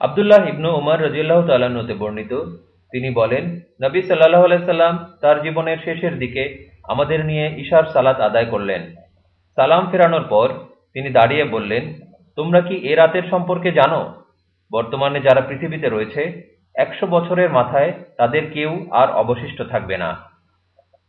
আবদুল্লাহ ইবনু উমর রাজিয়াল্লাহ তাল্লাহ্নতে বর্ণিত, তিনি বলেন, নবী সাল্লাহ আলাইসাল্লাম তার জীবনের শেষের দিকে আমাদের নিয়ে ঈশার সালাত আদায় করলেন। সালাম ফেরানোর পর তিনি দাঁড়িয়ে বললেন, তোমরা কি এ রাতের সম্পর্কে জানো? বর্তমানে যারা পৃথিবীতে রয়েছে, একশো বছরের মাথায় তাদের কেউ আর অবশিষ্ট থাকবে না।